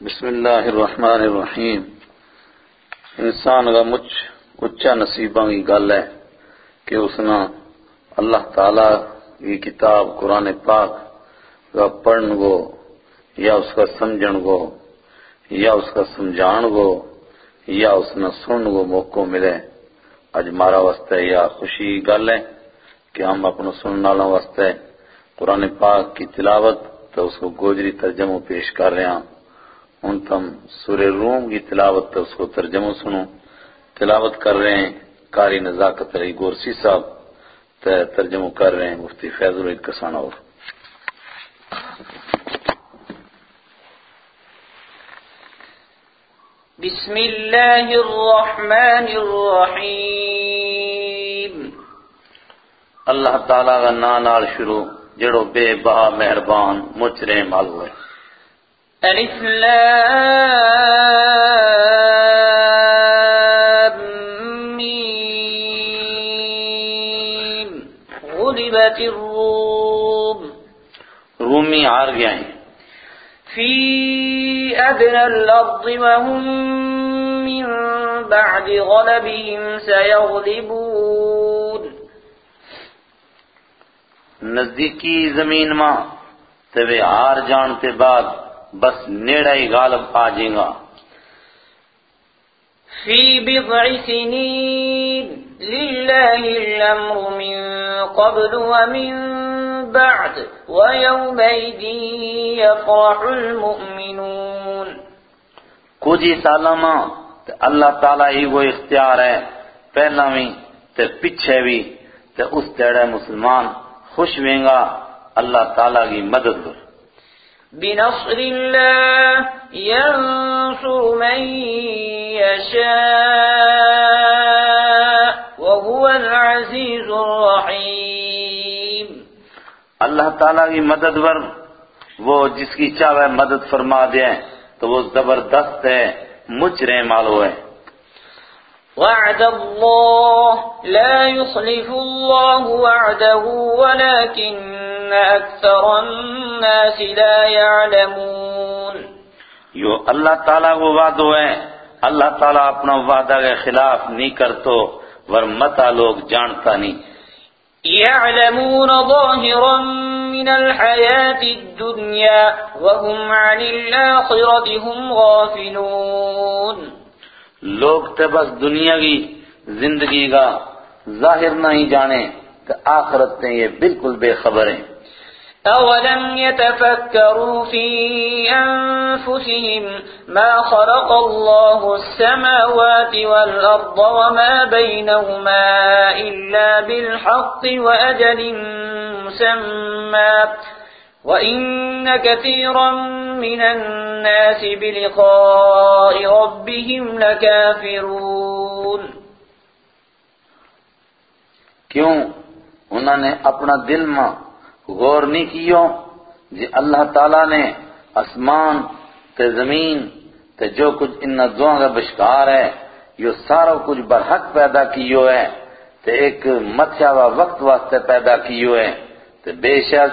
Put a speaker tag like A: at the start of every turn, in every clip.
A: بسم اللہ الرحمن الرحیم۔ انسان کا مچ اچا نصیباں کی گل ہے کہ اس نے اللہ تعالی کی کتاب قرآن پاک کا پڑھن گو، یا اس کا سمجھن گو، یا اس کا سمجھان گو، یا اس نے سنن گو موقع ملے، اج مارا واسطے یا خوشی کی گل ہے کہ ہم اپنا سننے والوں واسطے قرآن پاک کی تلاوت تو اس کو گوجری ترجمہ پیش کر رہے ہیں ان تم سورہ روم کی تلاوت تو اس کو ترجمہ سنو۔ تلاوت کر رہے ہیں قاری نزاکت علی گورسی صاحب ترجمہ کر رہے ہیں مفتی فیض الرحید کسان اور۔
B: بسم الله الرحمن الرحيم
A: اللہ تعالیٰ کا نال شروع، جڑو بے بہا مہربان مچرے مالو
B: ميم. غلبت الروم.
A: رومی ہار گیا ہیں
B: في أدنى الأرض وهم من بعد غلبهم سيغلبون
A: نزدیکی زمین ماں وہ ہار جان تے بعد بس نیڑا ہی غالب آ جائیں گا۔
B: في بضع سنين لله الأمر من قبل ومن بعد ويومئذ يفرح المؤمنون۔
A: کچھ ہی ماں تے اللہ تعالیٰ ہی وہ اختیار ہے۔ پہلا بھی تے پچھے بھی تے اس تیڑے مسلمان خوش ہوئیں گا۔ اللہ تعالیٰ کی مدد پر
B: بنصر الله ينصر من يشاء وهو العزيز الرحيم.
A: اللہ تعالیٰ کی مدد پر وہ جس کی چاہے مدد فرما دے تو وہ زبردست ہے مجھ رہے مالو ہے
B: وعد الله لا يخلف الله وعده ولكن أكثر الناس لا يعلمون
A: یو اللہ تعالیٰ کو وعدو ہے۔ اللہ تعالیٰ اپنا وعدہ کے خلاف نہیں کرتو ورمتا لوگ جانتا نہیں۔
B: يعلمون ظاهرا من الحياة الدنيا وهم عن الآخرة هم غافلون۔
A: لوگ تے بس دنیا کی زندگی کا ظاہر نہیں جانے کہ آخرت تے یہ بالکل بے خبر ہیں۔
B: أولم يتفكروا في أنفسهم ما خلق الله السماوات والأرض وما بينهما إلا بالحق وأجل مسمى وإن كثيرا من الناس بلقاء ربهم لكافرون
A: کیوں؟ انہوں نے اپنا دل میں غور نہیں کیوں جی اللہ تعالیٰ نے اسمان تے زمین تے جو کچھ ان دعا کا بشکار ہے، یہ سارا کچھ برحق پیدا کیو ہے؟ تے ایک متھیا و وقت واسطے پیدا کیو ہے؟ تے بے شک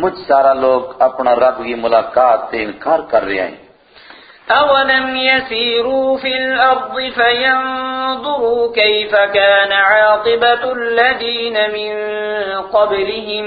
A: مجھ سارا لوگ اپنا رب کی ملاقات تے انکار کر رہے ہیں۔
B: أولم يسيروا في الأرض فينظروا كيف كان عاقبة الذين من قبلهم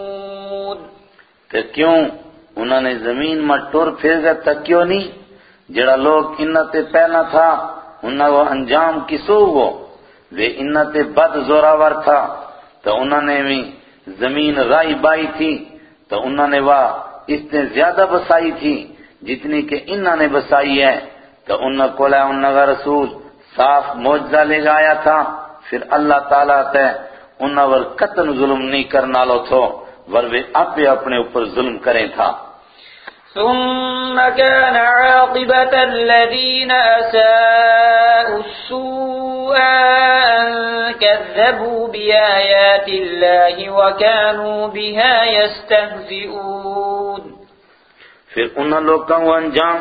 A: کہ کیوں انہوں نے زمین میں ٹور پھر گئے تک کیوں نہیں؟ جڑا لوگ انتے پہلا تھا انہوں وہ انجام کسو وہ وہ انتے بد زوراور تھا۔ تو انہوں نے بھی زمین رائی بائی تھی۔ تو انہوں نے وہ اس نے زیادہ بسائی تھی۔ جتنی کہ انہوں نے بسائی ہے۔ تو انہوں کو لے انہوں کا رسول صاف موجزہ لے گایا تھا۔ پھر اللہ تعالیٰ تے انہوں ور قتل ظلم نہیں کرنا لو تھو۔ ور وہ آپ اپنے اوپر ظلم کریں تھا۔
B: ثم كان عاقبة الذين أساءوا السوء أن كذبوا بآيات الله وكانوا بها يستهزئون۔
A: پھر انہوں لوگوں کو انجام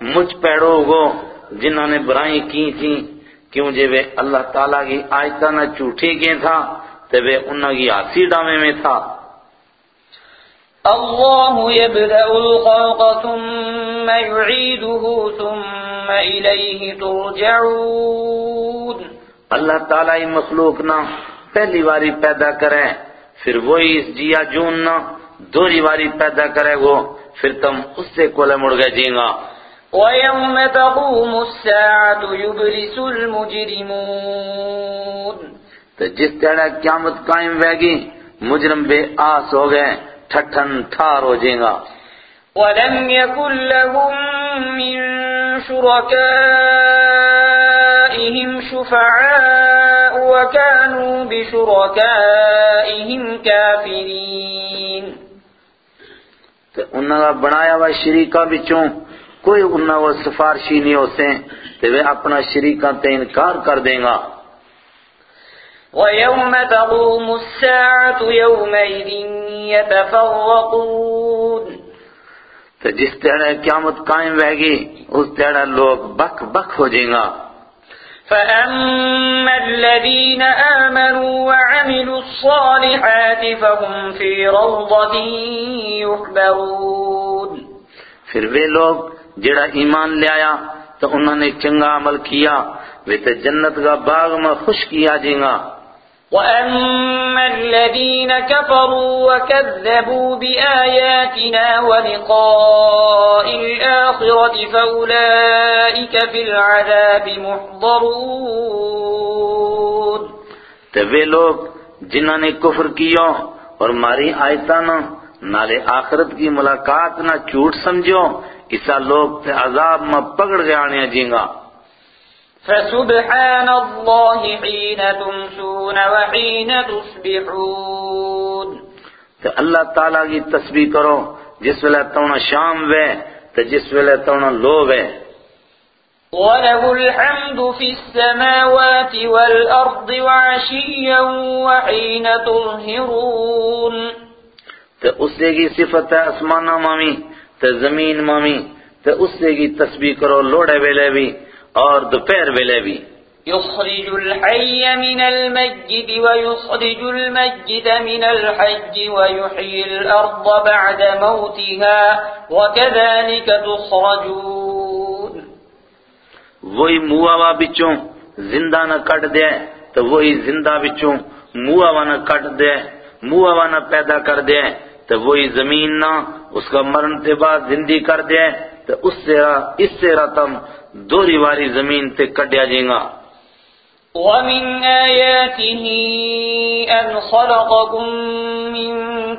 A: مجھ پیڑو گو جنہوں نے برائیں کی تھی۔ کیوں جے وہ اللہ تعالیٰ کی آیتہ نہ چوٹھی گئے تھا تو وہ انہوں کی آسی ڈامے میں تھا۔
B: الله يبدأ الخلق ثم يعيده ثم إليه ترجعون.
A: اللہ تعالیٰ ہی مخلوق نہ پہلی واری پیدا کرے پھر وہی اس جیا جون نہ دوری واری پیدا کرے گو پھر تم اس سے کولے مڑ گئے جیں گا۔
B: ويوم تقوم الساعة يبرس المجرمون.
A: تو جس طرح قیامت قائم ہوئے گی مجرم بے آس ہو گئے۔ ٹھٹھن ٹھار ہو جائیں گا۔
B: ولم يكن لهم من شركائهم شفعاء وكانوا بشركائهم كافرين۔
A: تو انہوں کا بنایا ہوا شریکہ بچوں کوئی انہوں وہ سفارشی نہیں ہو سیں تو وہ اپنا شریکہ تے انکار کر دیں گا۔
B: ويوم تقوم الساعة يومئذ يتفرقون.
A: تو جس طرح قیامت قائم رہے گی اس طرح لوگ بک بک ہو جائیں گا۔
B: فأما الذين آمنوا وعملوا الصالحات فهم في روضة يحبرون
A: پھر وہ لوگ جڑا ایمان لے آیا تو انہوں نے چنگا عمل کیا وہ تو جنت کا باغ میں خوش کیا جائیں گا۔
B: وأما الذين كفروا وكذبوا بآياتنا ولقاء الآخرة فأولئك في العذاب محضرون
A: تو وہ لوگ جنہوں نے کفر کیا اور ماری آیتا نہ نالے آخرت کی ملاقات نہ چوٹ سمجھو، اسا لوگ تے عذاب میں پکڑ گیا آنے جیں گا۔
B: فسبحان الله حين تمسون وحين تصبحون۔
A: تو اللہ تعالیٰ کی تسبیح کرو جس ویلے تونا شام وے تو جس ویلے تونا لو وے۔
B: وله الحمد في السماوات والأرض وعشيا وحين تظهرون۔
A: تو اس سے کی صفت ہے اسمانہ مامی تو زمین مامی تو اس سے کی تسبیح کرو لوڑے ویلے بھی۔ اور دوپہر ویلے بھی۔
B: يخرج الحي من الميت ويخرج الميت من الحي ويحيي الأرض بعد موتها وكذلك تخرجون۔
A: وہی موآوا بچوں زندہ نہ کٹ دے تو وہی زندہ بچوں موآوا نہ کٹ دے موآوا نہ پیدا کر دے تو وہی زمین نہ اس کا مرن کے بعد زندگی کر دے۔ تو اس سے اس سے رتم دوری واری زمین تے کٹیا جائیں گا۔
B: ومن آياته أن خلقكم من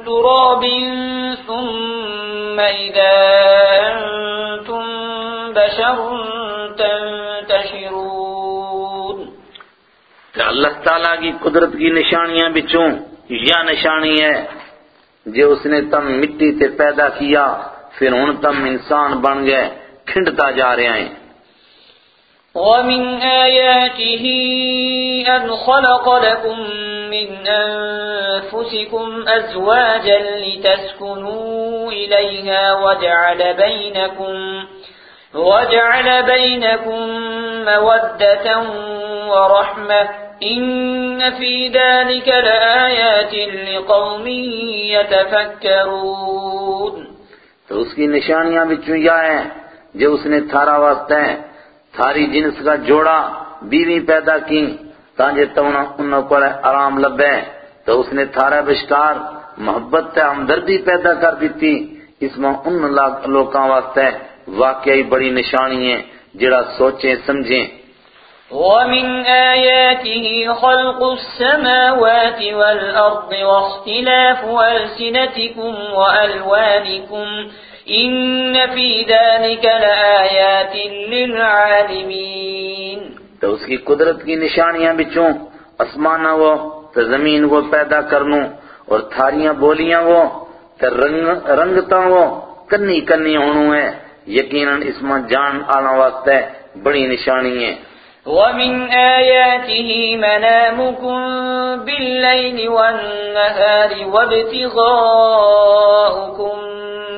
B: تراب ثم إذا أنتم بشر تنتشرون۔
A: کہ اللہ تعالیٰ کی قدرت کی نشانیاں بچوں یا نشانی ہے جو اس نے تم مٹی تے پیدا کیا۔ پھر ہن تم انسان بن گئے کھنڈتا جا رہے ہیں
B: ومن آياته أن خلق لكم من أنفسكم أزواجا لتسكنوا إليها وجعل بينكم وجعل بينكم مودة ورحمة إن في ذلك لآيات لقوم يتفكرون.
A: تو اس کی نشانیاں بچوں یہ ہیں جو اس نے تھارا واسطے ہیں۔ تھاری جنس کا جوڑا بیوی پیدا کی تانجے تونا انہوں کو آرام لبے۔ تو اس نے تھارا بشکار محبت تے ہمدردی پیدا کر دیتی۔ اس میں ان لوکاں واسطے واقعی بڑی نشانی ہے جڑا سوچیں، سمجھیں۔
B: ومن آياته خلق السماوات والأرض واختلاف ألسنتكم وألوانكم إن في ذلك لآيات للعالمين
A: تو اس کی قدرت کی نشانیاں بچوں اسمانہ وہ، تو زمین وہ پیدا کرنوں، اور تھاریاں، بولیاں وہ، تو رنگ رنگتا وہ کنی کنی ہونو ہے یقیناً اس میں جان آنا واسطے بڑی نشانی ہے
B: ومن آياته منامكم بالليل والنهار وابتغاؤكم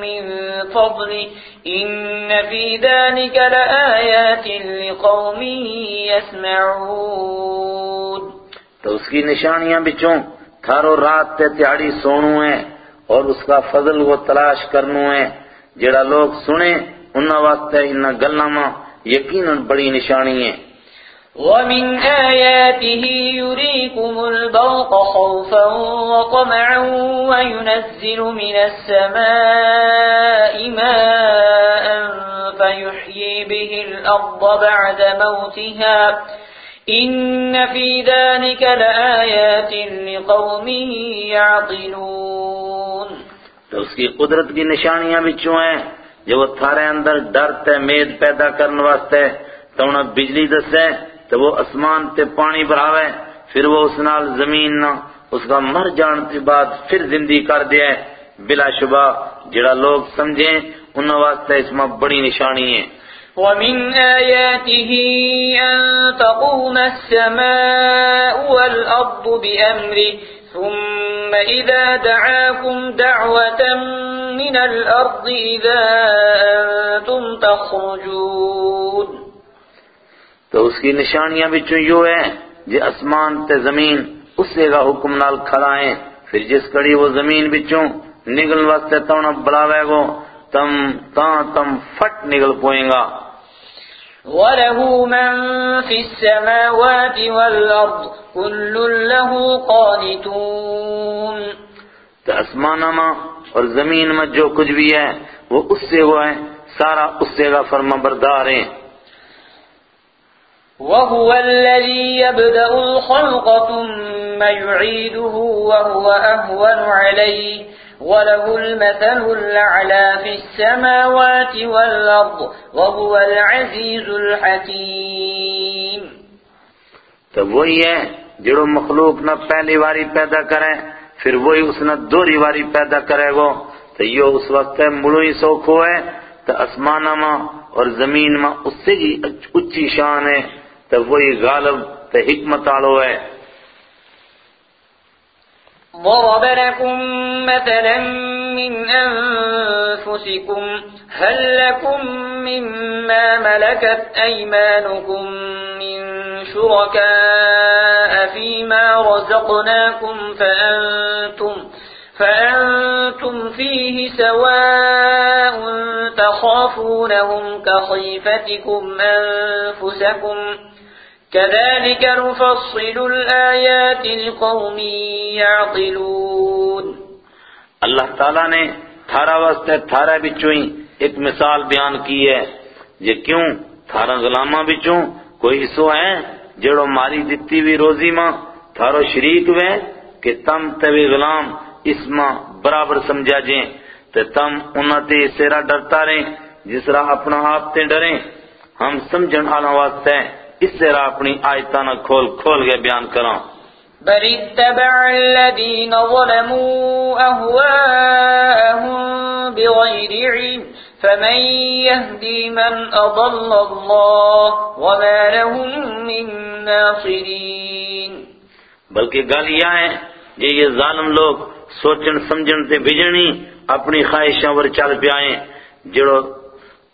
B: من فضله إن في ذلك لآيات لقوم يسمعون.
A: تو اس کی نشانیاں بچوں تھارو رات تے تیاڑی سونو ہے اور اس کا فضل وہ تلاش کرنو ہے جڑا لوگ سنے انہا واسطے انہا گلنامہ یقیناً بڑی نشانی ہے
B: ومن آياته يريكم البرق خوفا وطمعا وينزل من السماء ماء فيحيي به الأرض بعد موتها. إن في ذلك لآيات لقوم يعقلون.
A: تو اس کی قدرت کی نشانیاں بچوں ہیں، جو وہ تھارے اندر ڈر تے مید پیدا کرنے واسطے تو انہیں بجلی دسے تو وہ اسمان تے پانی بڑھاوے پھر وہ اس نال زمین نہ، اس کا مر جان کے بعد پھر زندگی کر دیا ہے، بلا شبہ، جڑا لوگ سمجھیں انہوں واسطے اس میں بڑی نشانی ہے۔
B: ومن آياته أن تقوم السماء والأرض بأمره، ثم إذا دعاكم دعوة من الأرض إذا أنتم تخرجون۔
A: تو اس کی نشانیاں بچوں یوں ہے جی اسمان تے زمین اسے کا حکم نال کھلائیں پھر جس کڑی وہ زمین بچوں نگل واسطے تونا بلاوے گو تم تاں تم فٹ نگل پوئیں گا۔
B: وله من في السماوات والأرض كل له قانتون۔
A: تو اسمانہ میں اور زمین میں جو کچھ بھی ہے وہ اس سے ہوا ہے سارا اس سے کا فرما بردار ہیں۔
B: وهو الذي يبدأ الخلق ثم يعيده وهو أهون عليه وله المثل الأعلى في السماوات والأرض وهو العزيز الحكيم
A: تو وہی ہے جڑو مخلوق نہ پہلی واری پیدا کرے، پھر وہی اس نے دوری واری پیدا کرے گو، تو یہ اس وقت مڑو ہی سوکھ ہوئے تو اسمانہ ماں اور زمین ماں اس سے ہی اچھی شان ہے۔ تو حکمت آلو ہے۔
B: ضرب لكم مثلا من أنفسكم هل لكم مما ملكت أيمانكم من شركاء فيما رزقناكم فأنتم, فأنتم فيه سواء تخافونهم كخيفتكم أنفسكم. كذلك نفصل الآيات لقوم يعقلون
A: اللہ تعالیٰ نے تھارا واسطے تھارا بچوں ایک مثال بیان کی ہے یہ کیوں تھارا غلامہ بچوں کوئی اسو ہے جڑو ماری دتی بھی روزی ماں تھارو شریک وے کہ تم تبی غلام اس ماں برابر سمجھا جیں تو تم انہاں تے سیرا ڈرتا رہیں جس طرح اپنا آپ تے ڈریں ہم سمجھن آنا واسطے ہیں۔ اس طرح اپنی آیتانہ کھول کھول کے بیان کروں
B: بل اتبع الذين ظلموا أهواءهم بغير علم فمن يهدي من أضل الله وما لهم من ناصرين۔
A: بلکہ گل یہ ہے یہ ظالم لوگ سوچن سمجھن تے بھجنی اپنی خواہشاں ور چل پیائیں جڑو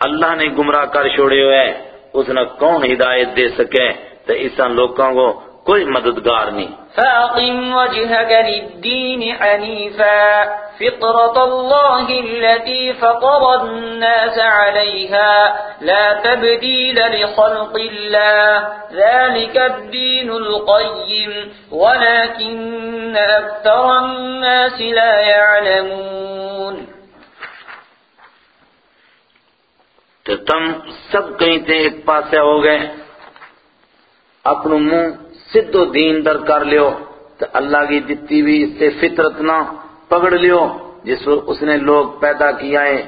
A: اللہ نے گمراہ کر چھوڑے ہوئے۔ اس نے کون ہدایت دے سکے تو اسا لوگوں کو کوئی مددگار نہیں۔
B: فأقم وجهك للدين حنيفا، فطرة الله التي فطر الناس عليها، لا تبديل لخلق الله، ذلك الدين القيم، ولكن أكثر الناس لا يعلمون۔
A: تو تم سب کہیں تے ایک پاسے ہو گئے۔ اپنو منہ سدھو دین در کر لیو تو اللہ کی دتی بھی اس سے فطرت نہ پکڑ لیو، جس اس نے لوگ پیدا کیا ہے۔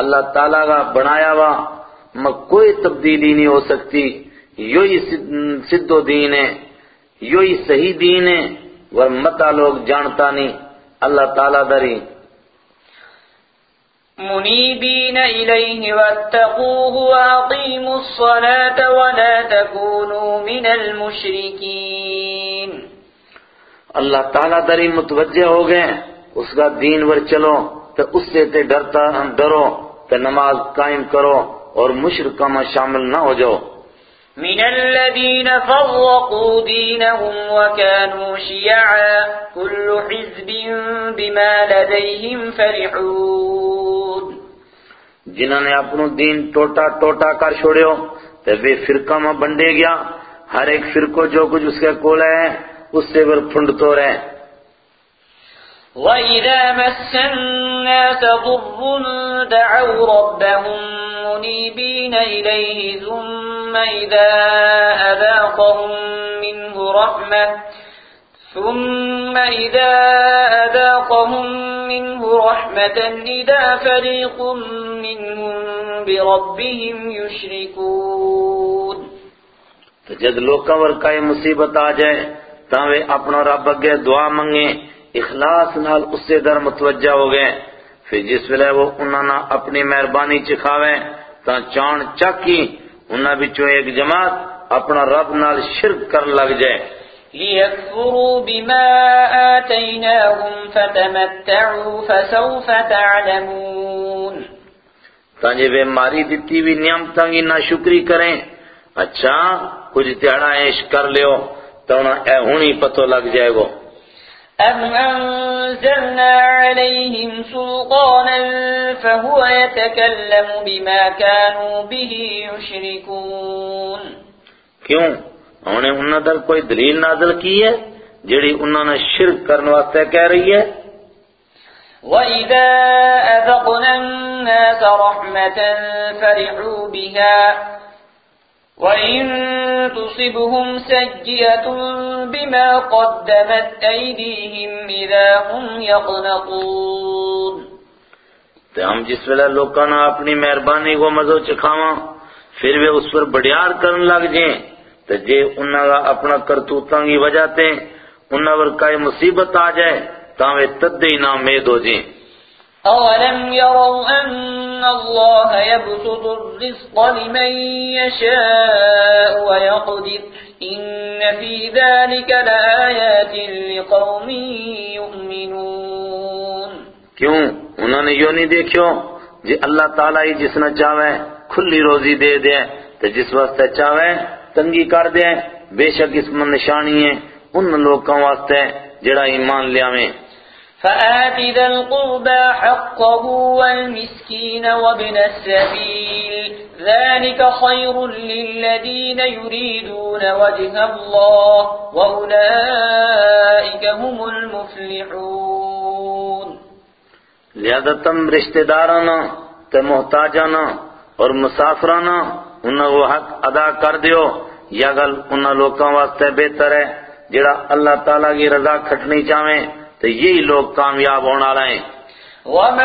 A: اللہ تعالیٰ کا بنایا ہوا میں کوئی تبدیلی نہیں ہو سکتی۔ یو سدھو دین ہے یو صحیح دین ہے ور متا لوگ جانتا نہیں۔ اللہ تعالیٰ دری
B: منيبين إليه واتقوه وأقيموا الصلاة ولا تكونوا من المشركين.
A: اللہ تعالیٰ دری متوجہ ہو گئے اس کا دین ور چلو، تو اس سے تے ڈرتا ڈرو تو نماز قائم کرو اور مشرقہ میں شامل نہ ہو جاؤ۔
B: من الذين فرقوا دينهم وكانوا شيعا، كل حزب بما لديهم فرحون.
A: جنہوں نے اپنو دین ٹوٹا ٹوٹا کر چھوڑیو تو وہ فرقہ میں بنڈے گیا۔ ہر ایک فرقو جو کچھ اس کے کول ہے، اس سے وہ پھنڈ تو رہے۔
B: وَإِذَا مَسَّ النَّاسَ ضُرٌّ دَعَوْا رَبَّهُم مُنِيبِينَ إِلَيْهِ ثُمَّ إِذَا أَذَاقَهُم مِّنْهُ رَحْمَةً ثُمَّ إِذَا أَذَاقَهُم مِّنْهُ رَحْمَةً إِذَا فَرِيقٌ مِّنْهُم بِرَبِّهِمْ يُشْرِكُونَ
A: تو جد لوکاں ور کئی مصیبت آ جائے تاں وہ اپنا رب اگے دعا منگے اخلاص نال اس سے در متوجہ ہو گئے۔ پھر جس ویلے وہ انہاں نہ اپنی مہربانی چکھاویں تاں چان چاکی انہاں بچوں ایک جماعت اپنا رب نال شرک کر لگ جائے۔
B: لِيَكْفُرُوا بِمَا آتَيْنَاهُمْ فَتَمَتَّعُوا فَسَوْفَ تَعْلَمُونَ۔
A: تانجے وہ ماری دیتی بھی نعمتاں کی نہ شکری کریں۔ اچھا کچھ تیڑا عیش کر لیو تو انہاں اے ہونی پتو لگ جائے گو۔
B: أَمْ أَنزَلْنَا عَلَيْهِمْ سُلْطَانًا فَهُوَ يَتَكَلَّمُ بِمَا كَانُوا بِهِ يُشْرِكُونَ.
A: کیوں؟ انہوں نے انہاں در کوئی دلیل نازل کی ہے جڑی انہوں نے شرک کرنے واسطے کہہ رہی ہے؟
B: وَإِذَا أَذَقْنَا النَّاسَ رَحْمَةً فَرِحُوا بِهَا وَإِن تُصِبْهُمْ سَيِّئَةٌ بِمَا قَدَّمَتْ أَيْدِيهِمْ إِذَا هُمْ يَقْنَطُونَ
A: تو ہم جس ویلے لوکاں نہ اپنی مہربانی کو مزو چکھاواں، پھر وہ اس پر بڑیار کرن لگ جائیں۔ تو جے انہاں کا اپنا کرتوتاں کی وجہ تے انہاں پر کوئی مصیبت آ جائے، تاں وہ تدے نہ امید ہو جائیں۔
B: أَوَلَمْ يَرَوْا أَنَّ اللَّهَ يَبْسُطُ الرِّزْقَ لِمَن يَشَاءُ وَيَقْدِرُ إِنَّ فِي ذَلِكَ لَآيَاتٍ لِقَوْمٍ يُؤْمِنُونَ
A: کیوں؟ انہوں نے یوں نہیں دیکھو جی اللہ تعالیٰ ہی جس نہ چاہے کھلی روزی دے دے تو جس واسطے چاہے تنگی کر دے، بے شک اس میں نشانی ہے ان لوگوں واسطے جڑا ایمان لیاویں
B: فآت ذا القربى حقه والمسكين وابن السبيل. ذلك خير للذين يريدون وجه الله وأولئك هم المفلحون.
A: لہذا تم رشتہ دارانا تے محتاجانا اور مسافرانا انہاں وہ حق ادا کر دیو، یا گل انہاں لوکاں واسطے بہتر ہے، جڑا اللہ تعالیٰ کی رضا کھٹنی چاہیں تو یہی لوگ کامیاب ہونا رہے
B: وما